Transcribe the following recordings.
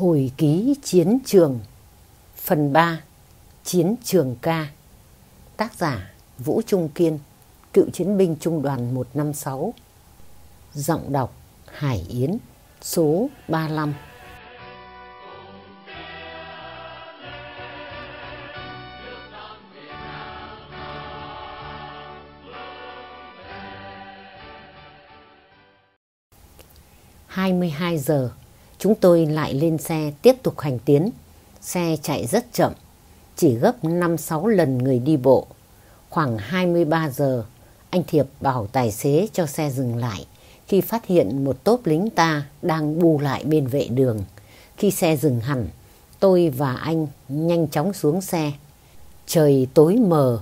Hồi ký chiến trường. Phần 3 Chiến trường ca. Tác giả, Vũ Trung Kiên, Cựu chiến binh trung đoàn 156 Giọng đọc, Hải Yến, Số 35 22 giờ. Chúng tôi lại lên xe tiếp tục hành tiến. Xe chạy rất chậm, chỉ gấp 5-6 lần người đi bộ. Khoảng 23 giờ, anh Thiệp bảo tài xế cho xe dừng lại khi phát hiện một tốp lính ta đang bu lại bên vệ đường. Khi xe dừng hẳn, tôi và anh nhanh chóng xuống xe. Trời tối mờ,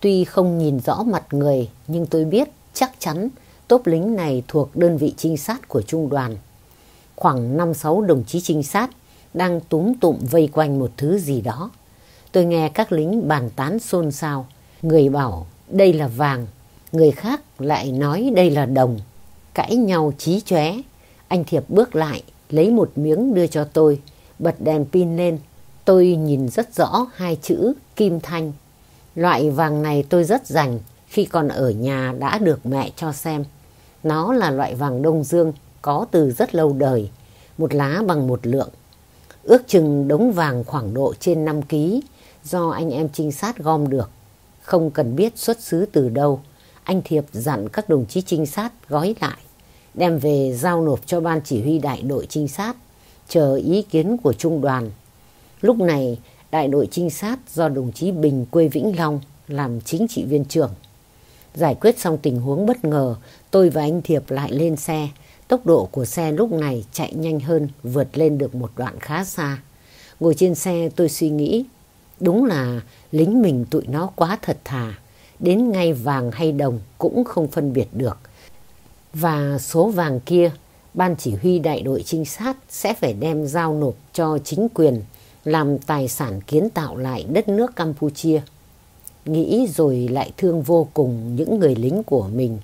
tuy không nhìn rõ mặt người nhưng tôi biết chắc chắn tốp lính này thuộc đơn vị trinh sát của trung đoàn khoảng 5-6 đồng chí trinh sát đang túm tụm vây quanh một thứ gì đó. Tôi nghe các lính bàn tán xôn xao. Người bảo đây là vàng, người khác lại nói đây là đồng. Cãi nhau chí chóe. Anh Thiệp bước lại, lấy một miếng đưa cho tôi, bật đèn pin lên. Tôi nhìn rất rõ hai chữ kim thanh. Loại vàng này tôi rất rành khi còn ở nhà đã được mẹ cho xem. Nó là loại vàng Đông Dương có từ rất lâu đời, một lá bằng một lượng. Ước chừng đống vàng khoảng độ trên 5 ký do anh em trinh sát gom được. Không cần biết xuất xứ từ đâu, anh Thiệp dặn các đồng chí trinh sát gói lại, đem về giao nộp cho ban chỉ huy đại đội trinh sát, chờ ý kiến của trung đoàn. Lúc này, đại đội trinh sát do đồng chí Bình quê Vĩnh Long làm chính trị viên trưởng. Giải quyết xong tình huống bất ngờ, tôi và anh Thiệp lại lên xe, Tốc độ của xe lúc này chạy nhanh hơn, vượt lên được một đoạn khá xa. Ngồi trên xe tôi suy nghĩ, đúng là lính mình tụi nó quá thật thà, đến ngay vàng hay đồng cũng không phân biệt được. Và số vàng kia, ban chỉ huy đại đội trinh sát sẽ phải đem giao nộp cho chính quyền làm tài sản kiến tạo lại đất nước Campuchia. Nghĩ rồi lại thương vô cùng những người lính của mình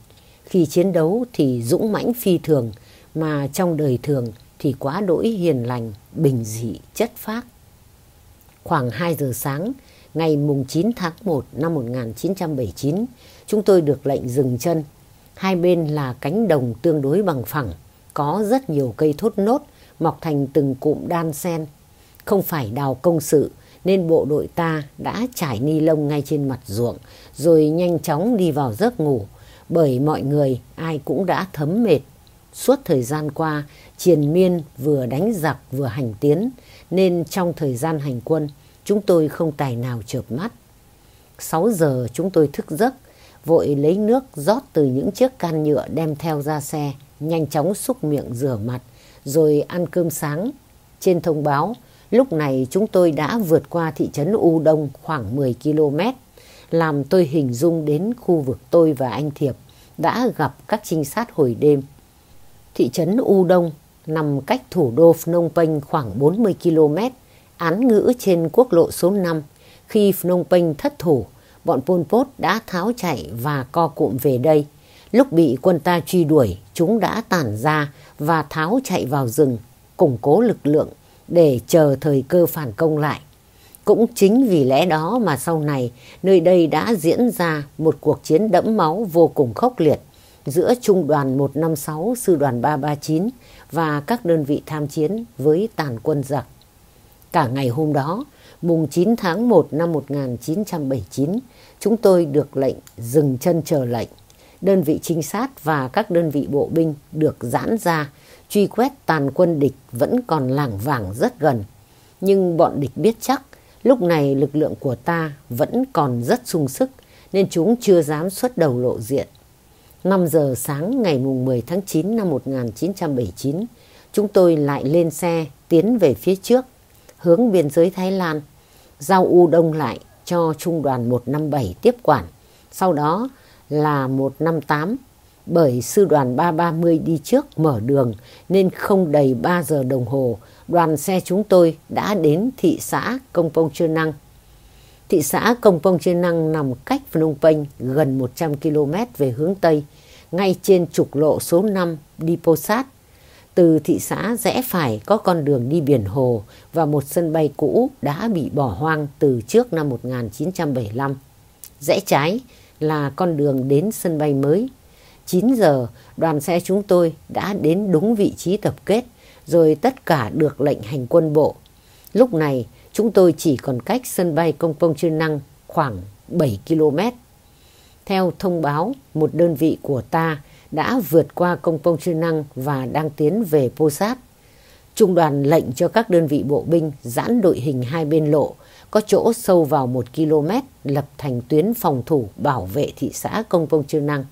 khi chiến đấu thì dũng mãnh phi thường, mà trong đời thường thì quá đỗi hiền lành, bình dị, chất phác. Khoảng 2 giờ sáng, ngày mùng 9 tháng 1 năm 1979, chúng tôi được lệnh dừng chân. Hai bên là cánh đồng tương đối bằng phẳng, có rất nhiều cây thốt nốt mọc thành từng cụm đan sen. Không phải đào công sự nên bộ đội ta đã trải ni lông ngay trên mặt ruộng rồi nhanh chóng đi vào giấc ngủ bởi mọi người ai cũng đã thấm mệt. Suốt thời gian qua, triền miên vừa đánh giặc vừa hành tiến, nên trong thời gian hành quân, chúng tôi không tài nào chợp mắt. 6 giờ chúng tôi thức giấc, vội lấy nước rót từ những chiếc can nhựa đem theo ra xe, nhanh chóng xúc miệng rửa mặt, rồi ăn cơm sáng. Trên thông báo, lúc này chúng tôi đã vượt qua thị trấn U Đông khoảng 10 km làm tôi hình dung đến khu vực tôi và anh Thiệp đã gặp các trinh sát hồi đêm. Thị trấn U Đông nằm cách thủ đô Phnom Penh khoảng 40 km, án ngữ trên quốc lộ số 5. Khi Phnom Penh thất thủ, bọn Pol Pot đã tháo chạy và co cụm về đây. Lúc bị quân ta truy đuổi, chúng đã tản ra và tháo chạy vào rừng, củng cố lực lượng để chờ thời cơ phản công lại. Cũng chính vì lẽ đó mà sau này nơi đây đã diễn ra một cuộc chiến đẫm máu vô cùng khốc liệt giữa Trung đoàn 156, Sư đoàn 339 và các đơn vị tham chiến với tàn quân giặc. Cả ngày hôm đó, mùng 9 tháng 1 năm 1979, chúng tôi được lệnh dừng chân chờ lệnh. Đơn vị trinh sát và các đơn vị bộ binh được giãn ra, truy quét tàn quân địch vẫn còn lảng vảng rất gần. Nhưng bọn địch biết chắc Lúc này lực lượng của ta vẫn còn rất sung sức nên chúng chưa dám xuất đầu lộ diện. 5 giờ sáng ngày mùng 10 tháng 9 năm 1979, chúng tôi lại lên xe tiến về phía trước, hướng biên giới Thái Lan, giao U Đông lại cho Trung đoàn 157 tiếp quản, sau đó là 158, bởi sư đoàn 330 đi trước mở đường nên không đầy 3 giờ đồng hồ đoàn xe chúng tôi đã đến thị xã Công Pông Chơ Năng. Thị xã Công Pông Chơ Năng nằm cách Phnom Penh gần 100 km về hướng Tây, ngay trên trục lộ số 5 đi Posat. Từ thị xã rẽ phải có con đường đi biển hồ và một sân bay cũ đã bị bỏ hoang từ trước năm 1975. Rẽ trái là con đường đến sân bay mới. 9 giờ, đoàn xe chúng tôi đã đến đúng vị trí tập kết, rồi tất cả được lệnh hành quân bộ. Lúc này, chúng tôi chỉ còn cách sân bay Công Pông Chư Năng khoảng 7 km. Theo thông báo, một đơn vị của ta đã vượt qua Công Pông Chư Năng và đang tiến về Posat. Trung đoàn lệnh cho các đơn vị bộ binh giãn đội hình hai bên lộ, có chỗ sâu vào một km lập thành tuyến phòng thủ bảo vệ thị xã Công Pông Chư Năng.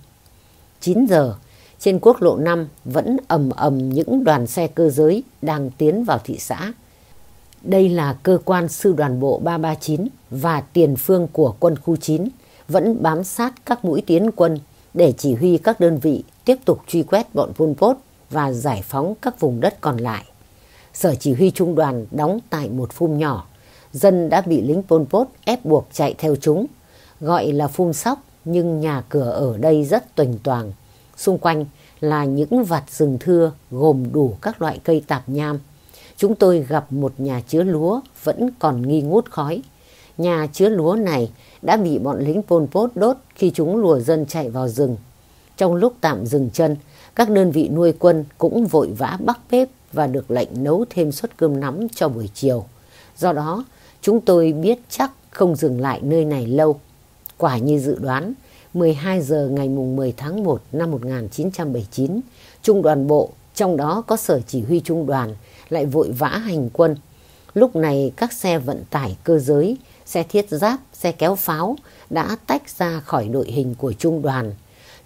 9 giờ, trên quốc lộ 5 vẫn ầm ầm những đoàn xe cơ giới đang tiến vào thị xã. Đây là cơ quan sư đoàn bộ 339 và tiền phương của quân khu 9 vẫn bám sát các mũi tiến quân để chỉ huy các đơn vị tiếp tục truy quét bọn Pol Pot và giải phóng các vùng đất còn lại. Sở chỉ huy trung đoàn đóng tại một phum nhỏ. Dân đã bị lính Pol Pot ép buộc chạy theo chúng. Gọi là phum sóc, nhưng nhà cửa ở đây rất tuềnh toàng. Xung quanh là những vạt rừng thưa gồm đủ các loại cây tạp nham. Chúng tôi gặp một nhà chứa lúa vẫn còn nghi ngút khói. Nhà chứa lúa này đã bị bọn lính Pol Pot đốt khi chúng lùa dân chạy vào rừng. Trong lúc tạm dừng chân, các đơn vị nuôi quân cũng vội vã bắt bếp và được lệnh nấu thêm suất cơm nắm cho buổi chiều. Do đó, chúng tôi biết chắc không dừng lại nơi này lâu. Quả như dự đoán, 12 giờ ngày mùng 10 tháng 1 năm 1979, Trung đoàn bộ, trong đó có sở chỉ huy trung đoàn, lại vội vã hành quân. Lúc này các xe vận tải cơ giới, xe thiết giáp, xe kéo pháo đã tách ra khỏi đội hình của trung đoàn.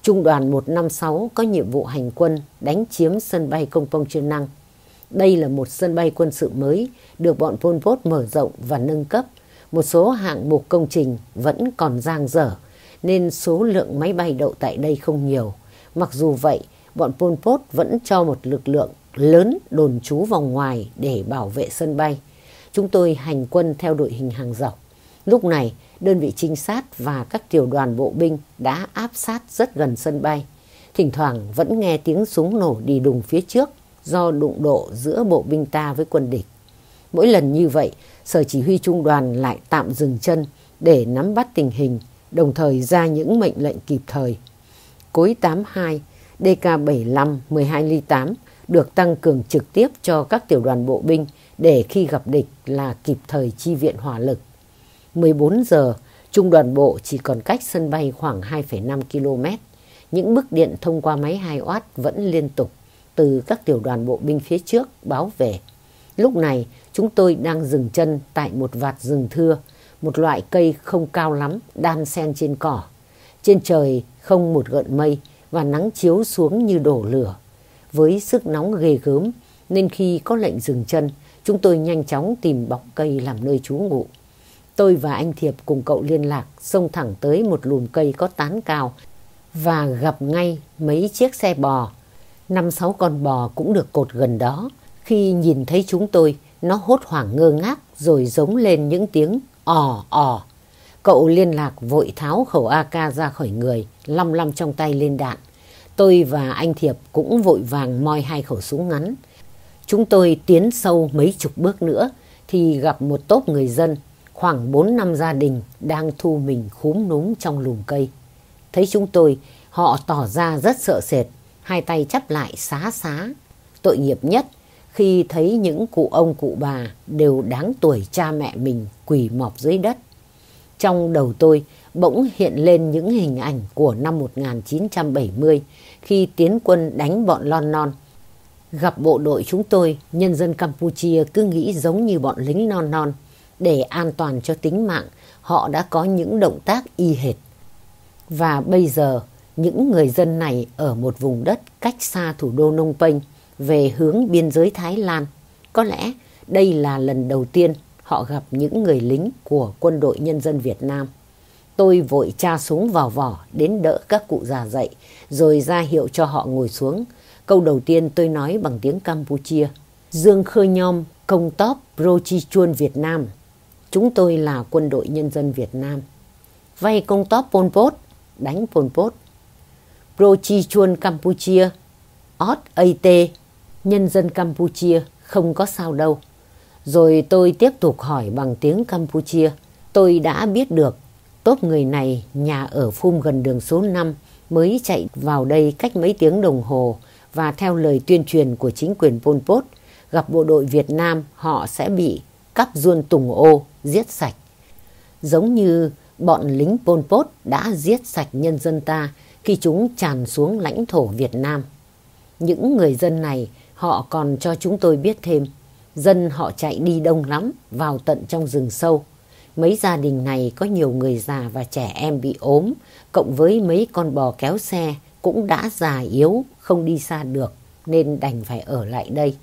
Trung đoàn 156 có nhiệm vụ hành quân đánh chiếm sân bay Công Pông chuyên Năng. Đây là một sân bay quân sự mới được bọn Pol Pot mở rộng và nâng cấp. Một số hạng mục công trình vẫn còn giang dở nên số lượng máy bay đậu tại đây không nhiều. Mặc dù vậy, bọn Pol Pot vẫn cho một lực lượng lớn đồn trú vòng ngoài để bảo vệ sân bay. Chúng tôi hành quân theo đội hình hàng dọc. Lúc này, đơn vị trinh sát và các tiểu đoàn bộ binh đã áp sát rất gần sân bay. Thỉnh thoảng vẫn nghe tiếng súng nổ đi đùng phía trước do đụng độ giữa bộ binh ta với quân địch. Mỗi lần như vậy, sở chỉ huy trung đoàn lại tạm dừng chân để nắm bắt tình hình, đồng thời ra những mệnh lệnh kịp thời. Cối 82, DK75, 12 ly 8 được tăng cường trực tiếp cho các tiểu đoàn bộ binh để khi gặp địch là kịp thời chi viện hỏa lực. 14 giờ, trung đoàn bộ chỉ còn cách sân bay khoảng 2,5 km. Những bức điện thông qua máy 2W vẫn liên tục từ các tiểu đoàn bộ binh phía trước báo về. Lúc này, chúng tôi đang dừng chân tại một vạt rừng thưa, một loại cây không cao lắm, đan xen trên cỏ. Trên trời không một gợn mây và nắng chiếu xuống như đổ lửa. Với sức nóng ghê gớm, nên khi có lệnh dừng chân, chúng tôi nhanh chóng tìm bóng cây làm nơi trú ngụ. Tôi và anh Thiệp cùng cậu liên lạc xông thẳng tới một lùm cây có tán cao và gặp ngay mấy chiếc xe bò. Năm sáu con bò cũng được cột gần đó. Khi nhìn thấy chúng tôi, nó hốt hoảng ngơ ngác rồi giống lên những tiếng ò ò. Cậu liên lạc vội tháo khẩu AK ra khỏi người, lăm lăm trong tay lên đạn. Tôi và anh Thiệp cũng vội vàng moi hai khẩu súng ngắn. Chúng tôi tiến sâu mấy chục bước nữa thì gặp một tốp người dân khoảng 4 năm gia đình đang thu mình khúm núm trong lùm cây. Thấy chúng tôi, họ tỏ ra rất sợ sệt, hai tay chắp lại xá xá. Tội nghiệp nhất khi thấy những cụ ông cụ bà đều đáng tuổi cha mẹ mình quỳ mọp dưới đất. Trong đầu tôi bỗng hiện lên những hình ảnh của năm 1970 khi tiến quân đánh bọn Lon Non. Gặp bộ đội chúng tôi, nhân dân Campuchia cứ nghĩ giống như bọn lính non non để an toàn cho tính mạng, họ đã có những động tác y hệt. Và bây giờ, những người dân này ở một vùng đất cách xa thủ đô Nông Penh về hướng biên giới Thái Lan. Có lẽ đây là lần đầu tiên họ gặp những người lính của quân đội nhân dân Việt Nam. Tôi vội tra súng vào vỏ đến đỡ các cụ già dậy, rồi ra hiệu cho họ ngồi xuống. Câu đầu tiên tôi nói bằng tiếng Campuchia. Dương Khơ Nhom, công tóp Rochi Chuan Việt Nam. Chúng tôi là quân đội nhân dân Việt Nam. Vay công tóp Pol Pot, đánh Pol Pot. Pro Chi Chuan Campuchia, Ot AT, Nhân dân Campuchia không có sao đâu. Rồi tôi tiếp tục hỏi bằng tiếng Campuchia. Tôi đã biết được tốt người này nhà ở phum gần đường số 5 mới chạy vào đây cách mấy tiếng đồng hồ và theo lời tuyên truyền của chính quyền Pol Pot, gặp bộ đội Việt Nam họ sẽ bị cắp ruôn tùng ô, giết sạch. Giống như bọn lính Pol Pot đã giết sạch nhân dân ta khi chúng tràn xuống lãnh thổ Việt Nam. Những người dân này họ còn cho chúng tôi biết thêm, dân họ chạy đi đông lắm vào tận trong rừng sâu. Mấy gia đình này có nhiều người già và trẻ em bị ốm, cộng với mấy con bò kéo xe cũng đã già yếu, không đi xa được, nên đành phải ở lại đây.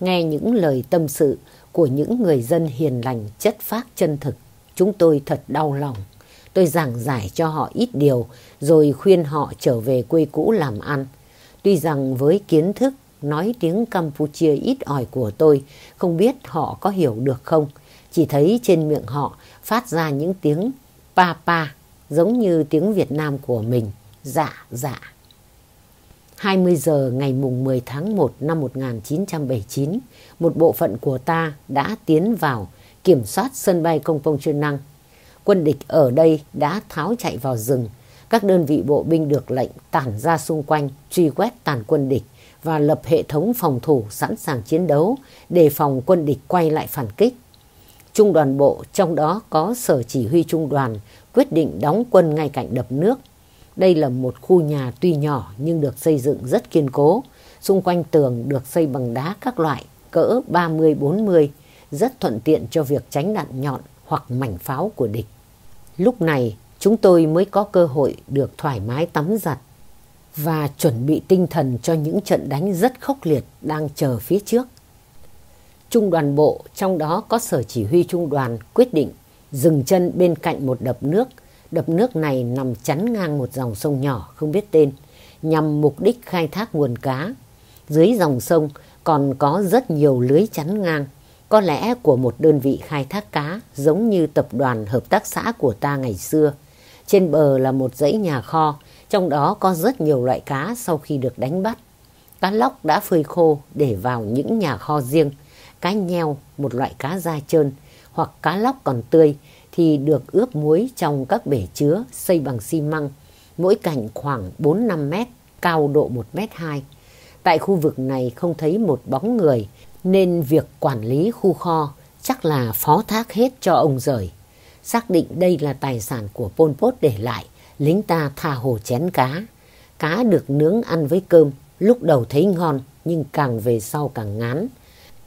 Nghe những lời tâm sự của những người dân hiền lành chất phác chân thực, chúng tôi thật đau lòng. Tôi giảng giải cho họ ít điều, rồi khuyên họ trở về quê cũ làm ăn. Tuy rằng với kiến thức nói tiếng Campuchia ít ỏi của tôi, không biết họ có hiểu được không. Chỉ thấy trên miệng họ phát ra những tiếng pa pa, giống như tiếng Việt Nam của mình, dạ dạ. 20 giờ ngày mùng 10 tháng 1 năm 1979, một bộ phận của ta đã tiến vào kiểm soát sân bay Công Pông chuyên Năng. Quân địch ở đây đã tháo chạy vào rừng. Các đơn vị bộ binh được lệnh tản ra xung quanh, truy quét tàn quân địch và lập hệ thống phòng thủ sẵn sàng chiến đấu để phòng quân địch quay lại phản kích. Trung đoàn bộ trong đó có sở chỉ huy trung đoàn quyết định đóng quân ngay cạnh đập nước. Đây là một khu nhà tuy nhỏ nhưng được xây dựng rất kiên cố. Xung quanh tường được xây bằng đá các loại cỡ 30-40, rất thuận tiện cho việc tránh đạn nhọn hoặc mảnh pháo của địch. Lúc này chúng tôi mới có cơ hội được thoải mái tắm giặt và chuẩn bị tinh thần cho những trận đánh rất khốc liệt đang chờ phía trước. Trung đoàn bộ, trong đó có sở chỉ huy trung đoàn quyết định dừng chân bên cạnh một đập nước. Đập nước này nằm chắn ngang một dòng sông nhỏ không biết tên, nhằm mục đích khai thác nguồn cá. Dưới dòng sông còn có rất nhiều lưới chắn ngang, có lẽ của một đơn vị khai thác cá giống như tập đoàn hợp tác xã của ta ngày xưa. Trên bờ là một dãy nhà kho, trong đó có rất nhiều loại cá sau khi được đánh bắt. Cá lóc đã phơi khô để vào những nhà kho riêng. Cá nheo, một loại cá da trơn, hoặc cá lóc còn tươi thì được ướp muối trong các bể chứa xây bằng xi măng, mỗi cạnh khoảng 4-5 mét, cao độ 1 mét 2. Tại khu vực này không thấy một bóng người, nên việc quản lý khu kho chắc là phó thác hết cho ông rời. Xác định đây là tài sản của Pol Pot để lại, lính ta tha hồ chén cá. Cá được nướng ăn với cơm, lúc đầu thấy ngon nhưng càng về sau càng ngán.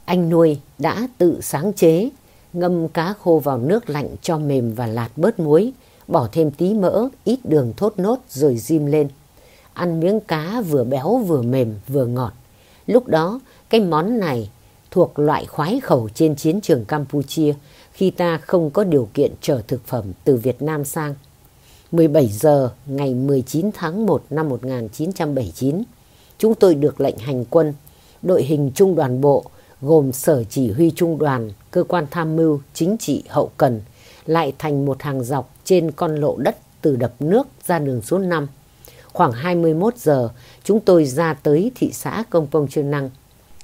Anh nuôi đã tự sáng chế, ngâm cá khô vào nước lạnh cho mềm và lạt bớt muối, bỏ thêm tí mỡ, ít đường thốt nốt rồi diêm lên. Ăn miếng cá vừa béo vừa mềm vừa ngọt. Lúc đó cái món này thuộc loại khoái khẩu trên chiến trường Campuchia khi ta không có điều kiện chở thực phẩm từ Việt Nam sang. 17 giờ ngày 19 tháng 1 năm 1979, chúng tôi được lệnh hành quân. Đội hình trung đoàn bộ gồm sở chỉ huy trung đoàn, cơ quan tham mưu, chính trị, hậu cần, lại thành một hàng dọc trên con lộ đất từ đập nước ra đường số 5. Khoảng 21 giờ, chúng tôi ra tới thị xã Công Pông Trương Năng.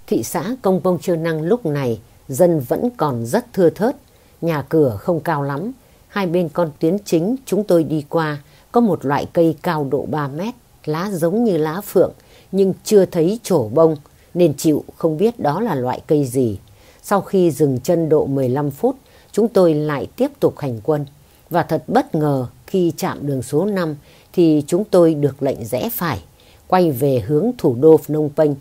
Thị xã Công Pông Trương Năng lúc này dân vẫn còn rất thưa thớt, nhà cửa không cao lắm. Hai bên con tuyến chính chúng tôi đi qua có một loại cây cao độ 3 mét, lá giống như lá phượng nhưng chưa thấy trổ bông nên chịu không biết đó là loại cây gì. Sau khi dừng chân độ 15 phút, chúng tôi lại tiếp tục hành quân. Và thật bất ngờ khi chạm đường số 5 thì chúng tôi được lệnh rẽ phải, quay về hướng thủ đô Phnom Penh.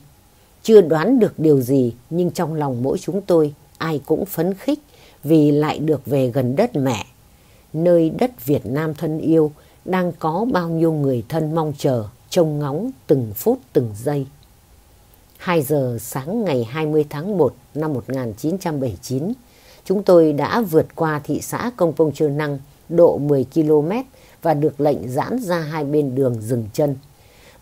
Chưa đoán được điều gì nhưng trong lòng mỗi chúng tôi ai cũng phấn khích vì lại được về gần đất mẹ. Nơi đất Việt Nam thân yêu đang có bao nhiêu người thân mong chờ, trông ngóng từng phút từng giây. 2 giờ sáng ngày 20 tháng 1 năm 1979, chúng tôi đã vượt qua thị xã Công Pông Trơ Năng độ 10 km và được lệnh giãn ra hai bên đường dừng chân.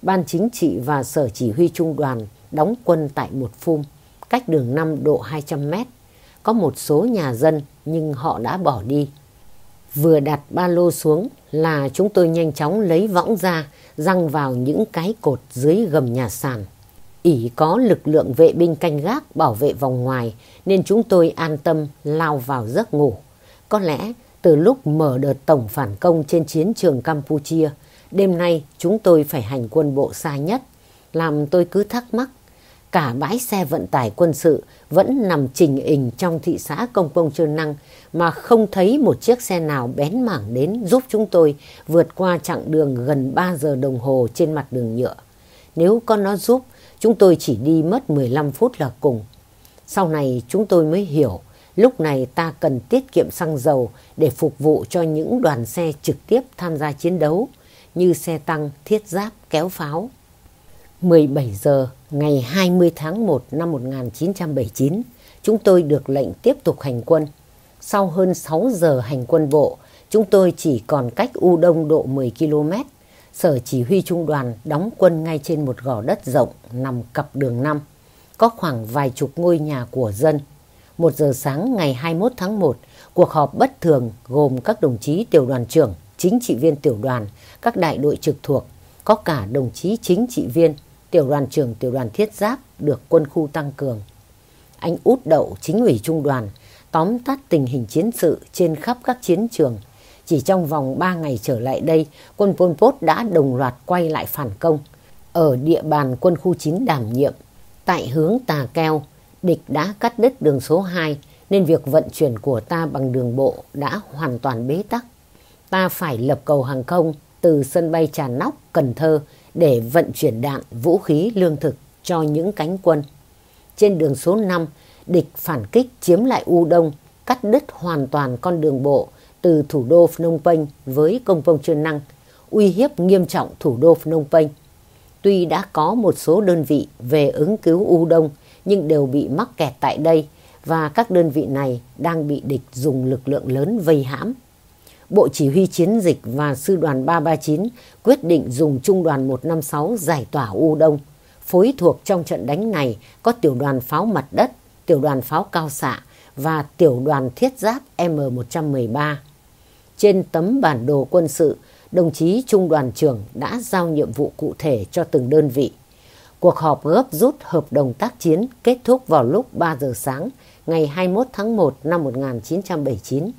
Ban chính trị và sở chỉ huy trung đoàn đóng quân tại một phum, cách đường 5 độ 200 mét. Có một số nhà dân nhưng họ đã bỏ đi. Vừa đặt ba lô xuống là chúng tôi nhanh chóng lấy võng ra, răng vào những cái cột dưới gầm nhà sàn. ỉ có lực lượng vệ binh canh gác bảo vệ vòng ngoài nên chúng tôi an tâm lao vào giấc ngủ. Có lẽ từ lúc mở đợt tổng phản công trên chiến trường Campuchia, đêm nay chúng tôi phải hành quân bộ xa nhất, làm tôi cứ thắc mắc. Cả bãi xe vận tải quân sự vẫn nằm trình hình trong thị xã Công công Trơn Năng mà không thấy một chiếc xe nào bén mảng đến giúp chúng tôi vượt qua chặng đường gần 3 giờ đồng hồ trên mặt đường nhựa. Nếu có nó giúp, chúng tôi chỉ đi mất 15 phút là cùng. Sau này chúng tôi mới hiểu lúc này ta cần tiết kiệm xăng dầu để phục vụ cho những đoàn xe trực tiếp tham gia chiến đấu như xe tăng, thiết giáp, kéo pháo. 17 giờ ngày 20 tháng 1 năm 1979, chúng tôi được lệnh tiếp tục hành quân. Sau hơn 6 giờ hành quân bộ, chúng tôi chỉ còn cách U Đông độ 10 km. Sở chỉ huy trung đoàn đóng quân ngay trên một gò đất rộng nằm cặp đường 5. Có khoảng vài chục ngôi nhà của dân. Một giờ sáng ngày 21 tháng 1, cuộc họp bất thường gồm các đồng chí tiểu đoàn trưởng, chính trị viên tiểu đoàn, các đại đội trực thuộc, có cả đồng chí chính trị viên, tiểu đoàn trưởng tiểu đoàn thiết giáp được quân khu tăng cường. Anh út đậu chính ủy trung đoàn tóm tắt tình hình chiến sự trên khắp các chiến trường. Chỉ trong vòng 3 ngày trở lại đây, quân Pol Pot đã đồng loạt quay lại phản công. Ở địa bàn quân khu 9 đảm nhiệm, tại hướng Tà Keo, địch đã cắt đứt đường số 2 nên việc vận chuyển của ta bằng đường bộ đã hoàn toàn bế tắc. Ta phải lập cầu hàng không từ sân bay Trà Nóc, Cần Thơ để vận chuyển đạn, vũ khí, lương thực cho những cánh quân. Trên đường số 5, địch phản kích chiếm lại U Đông, cắt đứt hoàn toàn con đường bộ từ thủ đô Phnom Penh với công công chuyên Năng, uy hiếp nghiêm trọng thủ đô Phnom Penh. Tuy đã có một số đơn vị về ứng cứu U Đông nhưng đều bị mắc kẹt tại đây và các đơn vị này đang bị địch dùng lực lượng lớn vây hãm. Bộ Chỉ huy Chiến dịch và Sư đoàn 339 quyết định dùng Trung đoàn 156 giải tỏa U Đông. Phối thuộc trong trận đánh này có tiểu đoàn pháo mặt đất, tiểu đoàn pháo cao xạ và tiểu đoàn thiết giáp M113. Trên tấm bản đồ quân sự, đồng chí Trung đoàn trưởng đã giao nhiệm vụ cụ thể cho từng đơn vị. Cuộc họp gấp rút hợp đồng tác chiến kết thúc vào lúc 3 giờ sáng ngày 21 tháng 1 năm 1979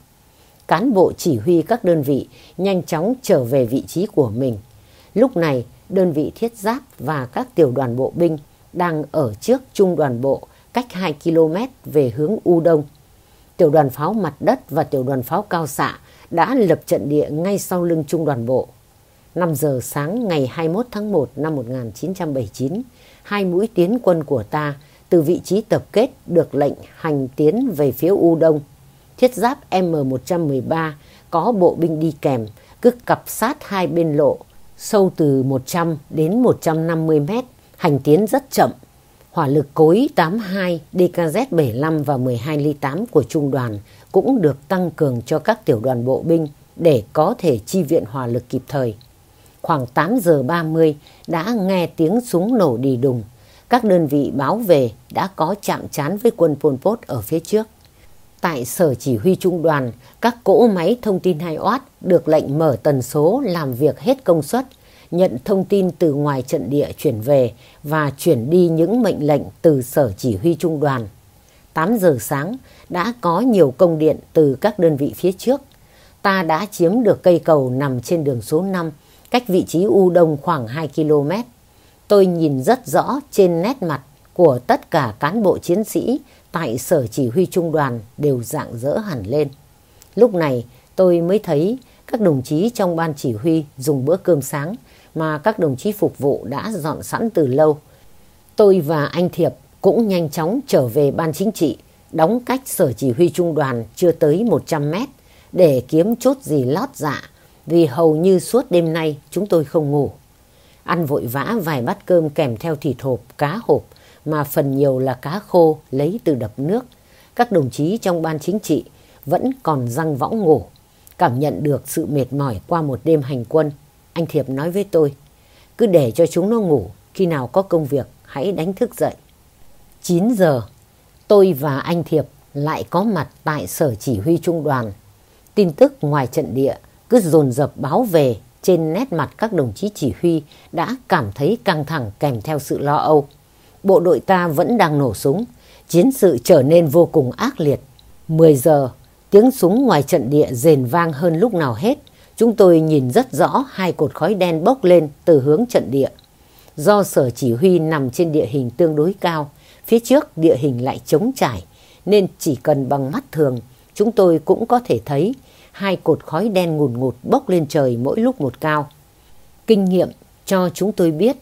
cán bộ chỉ huy các đơn vị nhanh chóng trở về vị trí của mình. Lúc này, đơn vị thiết giáp và các tiểu đoàn bộ binh đang ở trước trung đoàn bộ cách 2 km về hướng U Đông. Tiểu đoàn pháo mặt đất và tiểu đoàn pháo cao xạ đã lập trận địa ngay sau lưng trung đoàn bộ. 5 giờ sáng ngày 21 tháng 1 năm 1979, hai mũi tiến quân của ta từ vị trí tập kết được lệnh hành tiến về phía U Đông thiết giáp M113 có bộ binh đi kèm, cứ cặp sát hai bên lộ, sâu từ 100 đến 150 mét, hành tiến rất chậm. Hỏa lực cối 82, DKZ-75 và 12 ly 8 của trung đoàn cũng được tăng cường cho các tiểu đoàn bộ binh để có thể chi viện hỏa lực kịp thời. Khoảng 8 giờ 30 đã nghe tiếng súng nổ đi đùng. Các đơn vị báo về đã có chạm trán với quân Pol Pot ở phía trước. Tại sở chỉ huy trung đoàn, các cỗ máy thông tin 2 oát được lệnh mở tần số làm việc hết công suất, nhận thông tin từ ngoài trận địa chuyển về và chuyển đi những mệnh lệnh từ sở chỉ huy trung đoàn. 8 giờ sáng đã có nhiều công điện từ các đơn vị phía trước. Ta đã chiếm được cây cầu nằm trên đường số 5, cách vị trí U Đông khoảng 2 km. Tôi nhìn rất rõ trên nét mặt của tất cả cán bộ chiến sĩ tại sở chỉ huy trung đoàn đều dạng dỡ hẳn lên. Lúc này tôi mới thấy các đồng chí trong ban chỉ huy dùng bữa cơm sáng mà các đồng chí phục vụ đã dọn sẵn từ lâu. Tôi và anh Thiệp cũng nhanh chóng trở về ban chính trị, đóng cách sở chỉ huy trung đoàn chưa tới 100 mét để kiếm chút gì lót dạ vì hầu như suốt đêm nay chúng tôi không ngủ. Ăn vội vã vài bát cơm kèm theo thịt hộp, cá hộp mà phần nhiều là cá khô lấy từ đập nước. Các đồng chí trong ban chính trị vẫn còn răng võng ngủ, cảm nhận được sự mệt mỏi qua một đêm hành quân. Anh Thiệp nói với tôi, cứ để cho chúng nó ngủ, khi nào có công việc hãy đánh thức dậy. 9 giờ, tôi và anh Thiệp lại có mặt tại sở chỉ huy trung đoàn. Tin tức ngoài trận địa cứ dồn dập báo về trên nét mặt các đồng chí chỉ huy đã cảm thấy căng thẳng kèm theo sự lo âu bộ đội ta vẫn đang nổ súng. Chiến sự trở nên vô cùng ác liệt. 10 giờ, tiếng súng ngoài trận địa rền vang hơn lúc nào hết. Chúng tôi nhìn rất rõ hai cột khói đen bốc lên từ hướng trận địa. Do sở chỉ huy nằm trên địa hình tương đối cao, phía trước địa hình lại trống trải, nên chỉ cần bằng mắt thường, chúng tôi cũng có thể thấy hai cột khói đen ngùn ngụt bốc lên trời mỗi lúc một cao. Kinh nghiệm cho chúng tôi biết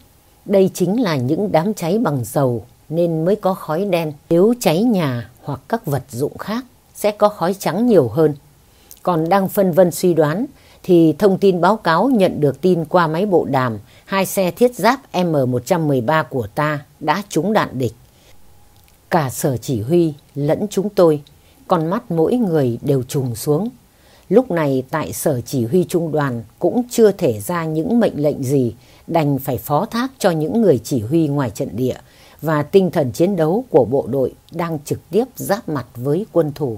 đây chính là những đám cháy bằng dầu nên mới có khói đen. Nếu cháy nhà hoặc các vật dụng khác sẽ có khói trắng nhiều hơn. Còn đang phân vân suy đoán thì thông tin báo cáo nhận được tin qua máy bộ đàm hai xe thiết giáp M113 của ta đã trúng đạn địch. Cả sở chỉ huy lẫn chúng tôi, con mắt mỗi người đều trùng xuống. Lúc này tại sở chỉ huy trung đoàn cũng chưa thể ra những mệnh lệnh gì, đành phải phó thác cho những người chỉ huy ngoài trận địa và tinh thần chiến đấu của bộ đội đang trực tiếp giáp mặt với quân thù.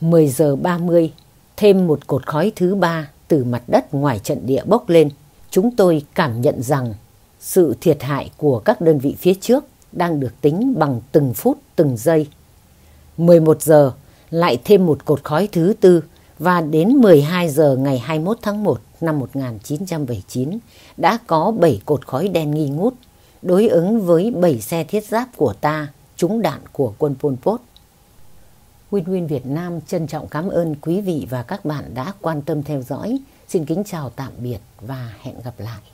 10 giờ 30, thêm một cột khói thứ ba từ mặt đất ngoài trận địa bốc lên. Chúng tôi cảm nhận rằng sự thiệt hại của các đơn vị phía trước đang được tính bằng từng phút từng giây. 11 giờ lại thêm một cột khói thứ tư và đến 12 giờ ngày 21 tháng 1 năm 1979 đã có 7 cột khói đen nghi ngút, đối ứng với 7 xe thiết giáp của ta, trúng đạn của quân Pol Pot. Win Win Việt Nam trân trọng cảm ơn quý vị và các bạn đã quan tâm theo dõi. Xin kính chào tạm biệt và hẹn gặp lại.